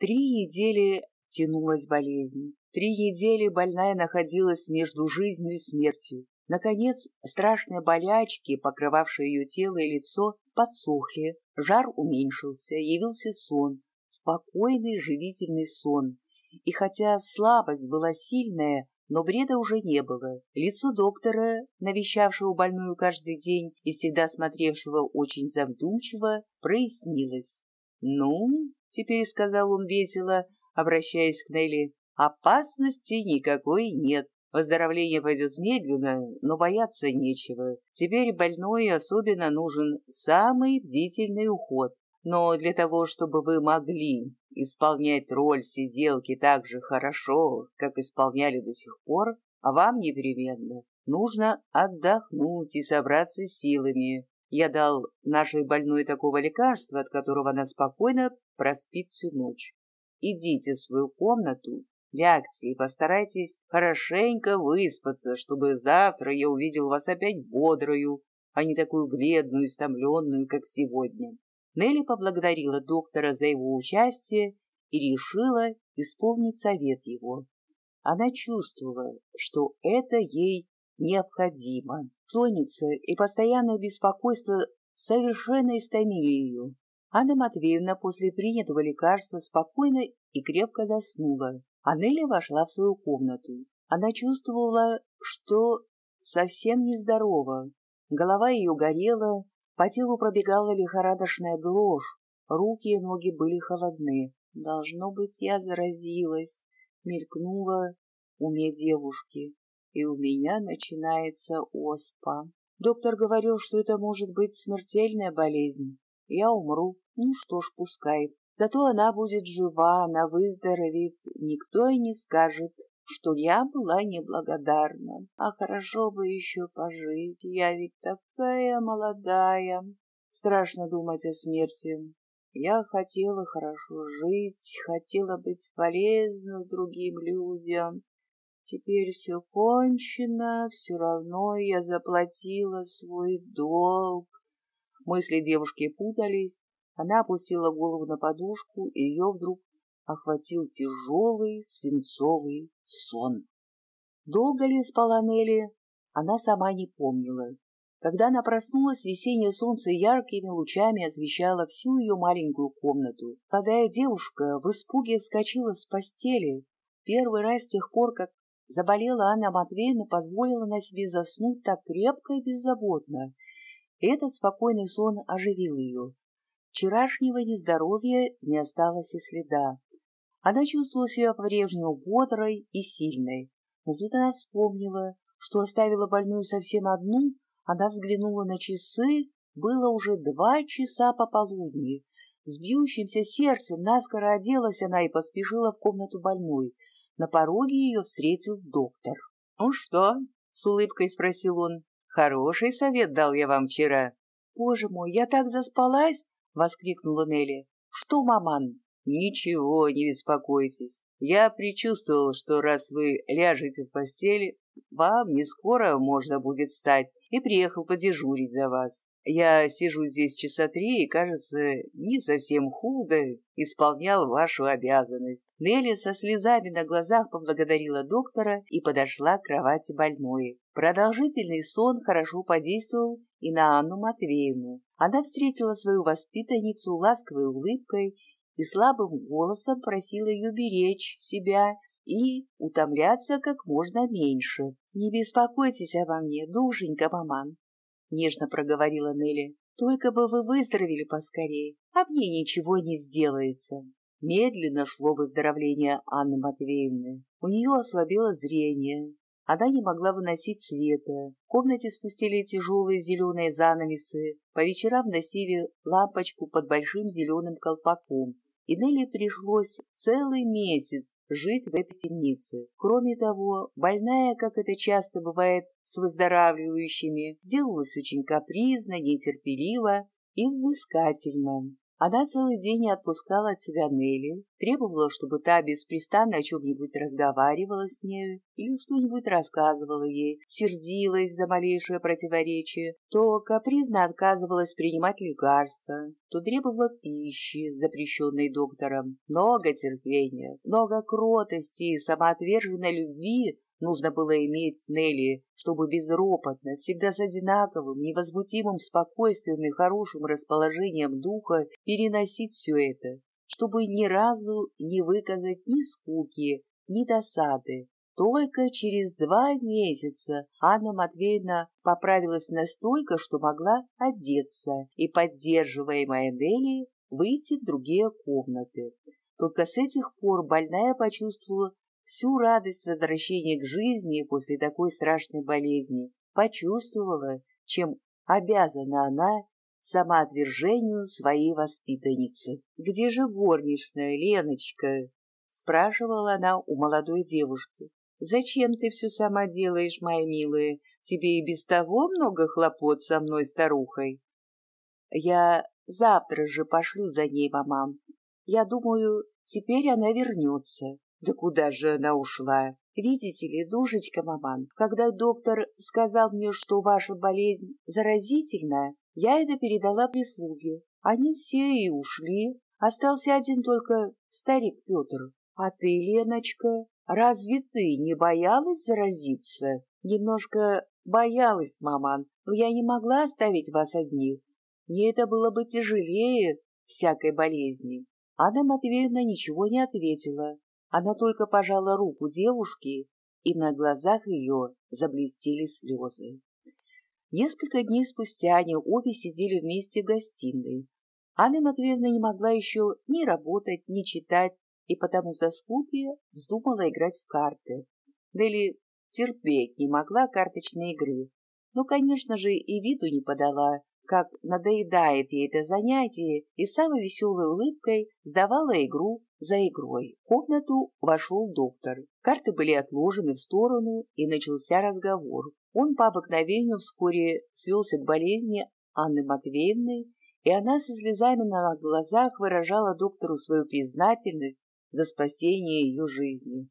Три недели тянулась болезнь. Три недели больная находилась между жизнью и смертью. Наконец, страшные болячки, покрывавшие ее тело и лицо, подсохли, жар уменьшился, явился сон, спокойный живительный сон. И хотя слабость была сильная, но бреда уже не было. Лицо доктора, навещавшего больную каждый день и всегда смотревшего очень задумчиво, прояснилось. «Ну, — теперь сказал он весело, обращаясь к Нелли, — опасности никакой нет. Выздоровление пойдет медленно, но бояться нечего. Теперь больной особенно нужен самый бдительный уход. Но для того, чтобы вы могли исполнять роль сиделки так же хорошо, как исполняли до сих пор, а вам непременно нужно отдохнуть и собраться силами. Я дал нашей больной такого лекарства, от которого она спокойно проспит всю ночь. Идите в свою комнату, лягте и постарайтесь хорошенько выспаться, чтобы завтра я увидел вас опять бодрую, а не такую бледную и стомленную, как сегодня. Нелли поблагодарила доктора за его участие и решила исполнить совет его. Она чувствовала, что это ей необходимо. Сонница и постоянное беспокойство совершенно истомили ее. Анна Матвеевна после принятого лекарства спокойно и крепко заснула, а Нелли вошла в свою комнату. Она чувствовала, что совсем нездорова. Голова ее горела, по телу пробегала лихорадочная дрожь, руки и ноги были холодны. «Должно быть, я заразилась», — мелькнула уме девушки. «И у меня начинается оспа. Доктор говорил, что это может быть смертельная болезнь. Я умру. Ну что ж, пускай. Зато она будет жива, она выздоровеет. Никто и не скажет, что я была неблагодарна. А хорошо бы еще пожить, я ведь такая молодая. Страшно думать о смерти. Я хотела хорошо жить, хотела быть полезна другим людям. Теперь все кончено, все равно я заплатила свой долг. Мысли девушки путались, она опустила голову на подушку, и ее вдруг охватил тяжелый свинцовый сон. Долго ли спала Нелли, она сама не помнила. Когда она проснулась, весеннее солнце яркими лучами освещало всю ее маленькую комнату. Молодая девушка в испуге вскочила с постели. Первый раз с тех пор, как заболела Анна Матвеевна, позволила на себе заснуть так крепко и беззаботно. Этот спокойный сон оживил ее. Вчерашнего нездоровья не осталось и следа. Она чувствовала себя по-прежнему бодрой и сильной. Но тут она вспомнила, что оставила больную совсем одну, она взглянула на часы, было уже два часа пополудни. С бьющимся сердцем наскоро оделась она и поспешила в комнату больной. На пороге ее встретил доктор. «Ну что?» — с улыбкой спросил он. «Хороший совет дал я вам вчера». «Боже мой, я так заспалась!» — воскликнула Нелли. «Что, маман?» «Ничего, не беспокойтесь. Я предчувствовал, что раз вы ляжете в постели, вам не скоро можно будет встать, и приехал подежурить за вас. Я сижу здесь часа три и, кажется, не совсем худо исполнял вашу обязанность. Нелли со слезами на глазах поблагодарила доктора и подошла к кровати больной. Продолжительный сон хорошо подействовал и на Анну Матвеевну. Она встретила свою воспитанницу ласковой улыбкой и слабым голосом просила ее беречь себя и утомляться как можно меньше. «Не беспокойтесь обо мне, душенька маман», — нежно проговорила Нелли. «Только бы вы выздоровели поскорее, а мне ничего не сделается». Медленно шло выздоровление Анны Матвеевны. У нее ослабело зрение. Она не могла выносить света. В комнате спустили тяжелые зеленые занавесы. По вечерам носили лампочку под большим зеленым колпаком и Нелли пришлось целый месяц жить в этой темнице. Кроме того, больная, как это часто бывает с выздоравливающими, сделалась очень капризна, нетерпелива и взыскательна. Она целый день не отпускала от себя Нелли, требовала, чтобы та беспрестанно о чем-нибудь разговаривала с нею или что-нибудь рассказывала ей, сердилась за малейшее противоречие, то капризно отказывалась принимать лекарства, то требовала пищи, запрещенной доктором. Много терпения, много кротости и самоотверженной любви нужно было иметь Нелли, чтобы безропотно, всегда с одинаковым, невозмутимым спокойствием и хорошим расположением духа переносить все это, чтобы ни разу не выказать ни скуки, ни досады. Только через два месяца Анна Матвеевна поправилась настолько, что могла одеться и, поддерживаемая Нелли, выйти в другие комнаты. Только с этих пор больная почувствовала всю радость возвращения к жизни после такой страшной болезни, почувствовала, чем обязана она самоотвержению своей воспитанницы. «Где же горничная, Леночка?» — спрашивала она у молодой девушки. «Зачем ты все сама делаешь, моя милая? Тебе и без того много хлопот со мной, старухой». «Я завтра же пошлю за ней, мамам. Я думаю, теперь она вернется». Да куда же она ушла? Видите ли, душечка, маман, когда доктор сказал мне, что ваша болезнь заразительная, я это передала прислуге. Они все и ушли. Остался один только старик Петр. А ты, Леночка, разве ты не боялась заразиться? Немножко боялась, маман, но я не могла оставить вас одних. Мне это было бы тяжелее всякой болезни. Анна Матвеевна ничего не ответила, она только пожала руку девушки, и на глазах ее заблестели слезы. Несколько дней спустя они обе сидели вместе в гостиной. Анна Матвеевна не могла еще ни работать, ни читать, и потому за скуки вздумала играть в карты. Нелли терпеть не могла карточной игры, но, конечно же, и виду не подала, как надоедает ей это занятие, и самой веселой улыбкой сдавала игру за игрой. В комнату вошел доктор. Карты были отложены в сторону, и начался разговор. Он по обыкновению вскоре свелся к болезни Анны Матвеевны, и она со слезами на глазах выражала доктору свою признательность за спасение ее жизни.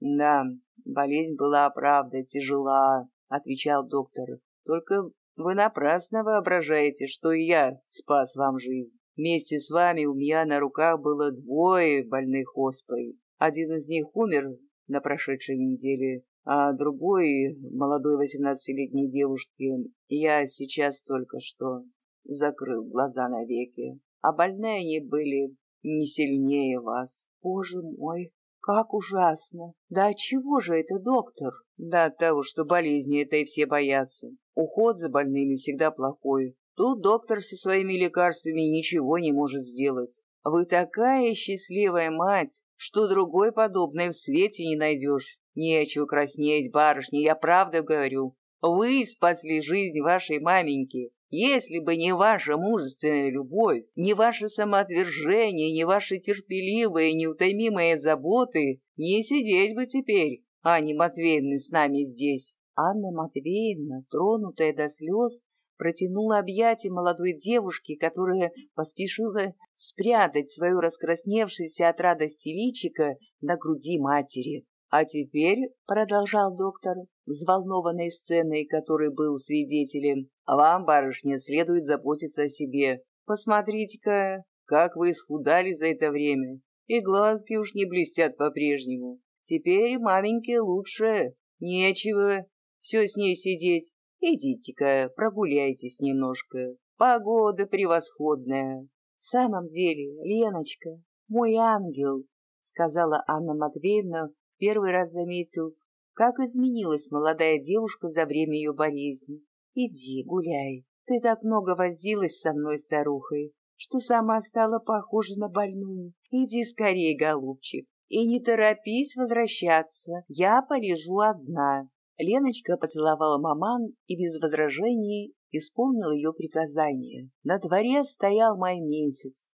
«Да, болезнь была, правда, тяжела», — отвечал доктор. «Только вы напрасно воображаете, что и я спас вам жизнь. Вместе с вами у меня на руках было двое больных оспой. Один из них умер на прошедшей неделе, а другой, молодой восемнадцатилетней девушке, я сейчас только что закрыл глаза навеки. А больные они были не сильнее вас. Боже мой, как ужасно! Да чего же это, доктор? Да от того, что болезни этой все боятся. Уход за больными всегда плохой. Тут доктор со своими лекарствами ничего не может сделать. Вы такая счастливая мать, что другой подобной в свете не найдешь. Нечего краснеть, барышня, я правда говорю. Вы спасли жизнь вашей маменьки. Если бы не ваша мужественная любовь, не ваше самоотвержение, не ваши терпеливые, неутомимые заботы, не сидеть бы теперь, Анне Матвеевны, с нами здесь. Анна Матвеевна, тронутая до слез, протянула объятия молодой девушке, которая поспешила спрятать свою раскрасневшееся от радости личико на груди матери. «А теперь», — продолжал доктор, взволнованной сценой, которой был свидетелем, «вам, барышня, следует заботиться о себе. Посмотрите-ка, как вы исхудали за это время, и глазки уж не блестят по-прежнему. Теперь маменьке лучше, нечего все с ней сидеть. Идите-ка, прогуляйтесь немножко. Погода превосходная. В самом деле, Леночка, мой ангел, сказала Анна Матвеевна, первый раз заметил, как изменилась молодая девушка за время ее болезни. Иди, гуляй. Ты так много возилась со мной, старухой, что сама стала похожа на больную. Иди скорее, голубчик, и не торопись возвращаться. Я полежу одна. Леночка поцеловала маман и без возражений исполнила ее приказание. На дворе стоял май месяц.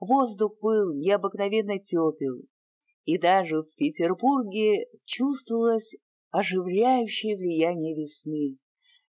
Воздух был необыкновенно тепел, и даже в Петербурге чувствовалось оживляющее влияние весны.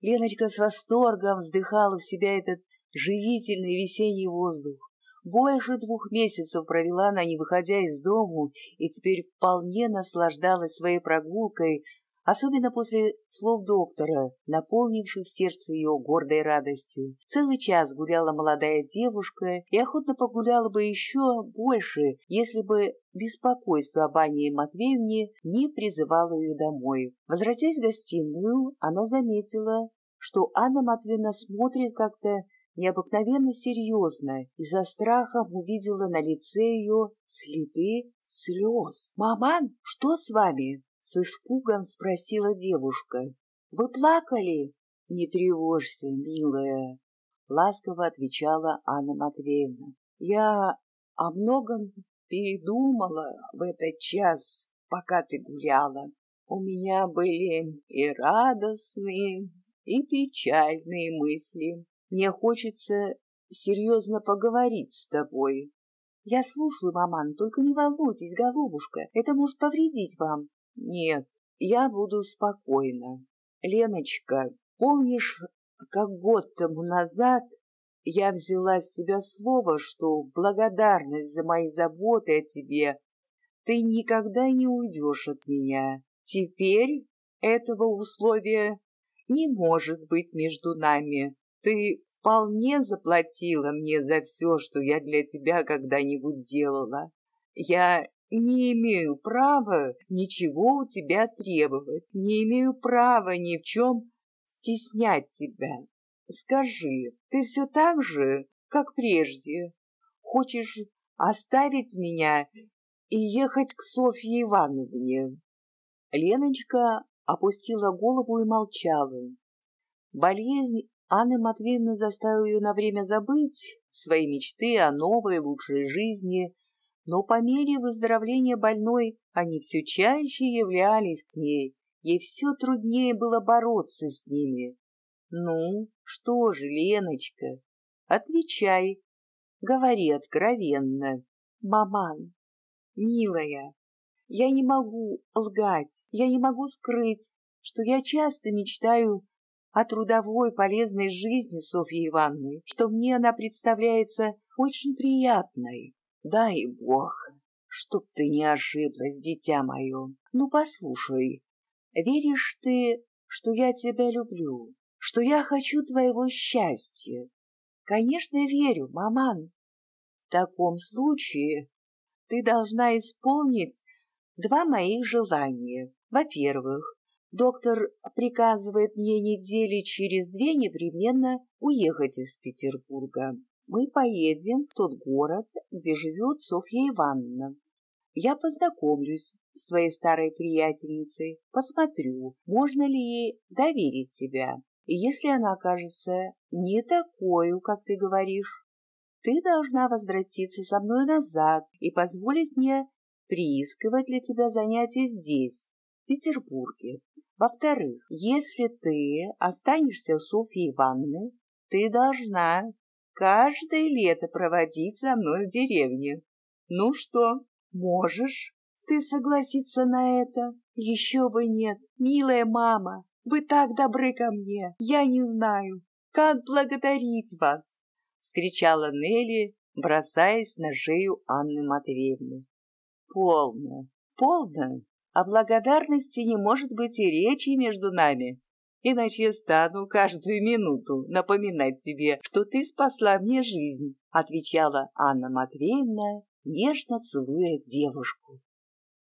Леночка с восторгом вздыхала в себя этот живительный весенний воздух. Больше двух месяцев провела она, не выходя из дому, и теперь вполне наслаждалась своей прогулкой, особенно после слов доктора, наполнивших сердце ее гордой радостью. Целый час гуляла молодая девушка и охотно погуляла бы еще больше, если бы беспокойство об Анне Матвеевне не призывало ее домой. Возвратясь в гостиную, она заметила, что Анна Матвеевна смотрит как-то необыкновенно серьезно и за страхом увидела на лице ее следы слез. «Маман, что с вами?» С испугом спросила девушка. «Вы плакали?» «Не тревожься, милая», — ласково отвечала Анна Матвеевна. «Я о многом передумала в этот час, пока ты гуляла. У меня были и радостные, и печальные мысли. Мне хочется серьезно поговорить с тобой. Я слушаю, маман, только не волнуйтесь, голубушка, это может повредить вам. Нет, я буду спокойна. Леночка, помнишь, как год тому назад я взяла с тебя слово, что в благодарность за мои заботы о тебе ты никогда не уйдешь от меня. Теперь этого условия не может быть между нами. Ты вполне заплатила мне за все, что я для тебя когда-нибудь делала. Я не имею права ничего у тебя требовать, не имею права ни в чем стеснять тебя. Скажи, ты все так же, как прежде, хочешь оставить меня и ехать к Софье Ивановне?» Леночка опустила голову и молчала. Болезнь Анны Матвеевны заставила ее на время забыть свои мечты о новой, лучшей жизни, но по мере выздоровления больной они все чаще являлись к ней, ей все труднее было бороться с ними. «Ну, что же, Леночка, отвечай, говори откровенно. Маман, милая, я не могу лгать, я не могу скрыть, что я часто мечтаю о трудовой полезной жизни Софьи Ивановны, что мне она представляется очень приятной. Дай бог, чтоб ты не ошиблась, дитя мое. Ну, послушай, веришь ты, что я тебя люблю, что я хочу твоего счастья? Конечно, верю, маман. В таком случае ты должна исполнить два моих желания. Во-первых, доктор приказывает мне недели через две непременно уехать из Петербурга мы поедем в тот город, где живет Софья Ивановна. Я познакомлюсь с твоей старой приятельницей, посмотрю, можно ли ей доверить тебя. И если она окажется не такой, как ты говоришь, ты должна возвратиться со мной назад и позволить мне приискивать для тебя занятия здесь, в Петербурге. Во-вторых, если ты останешься у Софьи Ивановны, ты должна каждое лето проводить со мной в деревне. Ну что, можешь ты согласиться на это? Еще бы нет, милая мама, вы так добры ко мне, я не знаю, как благодарить вас, — вскричала Нелли, бросаясь на шею Анны Матвеевны. Полно, полно, о благодарности не может быть и речи между нами иначе я стану каждую минуту напоминать тебе, что ты спасла мне жизнь», — отвечала Анна Матвеевна, нежно целуя девушку.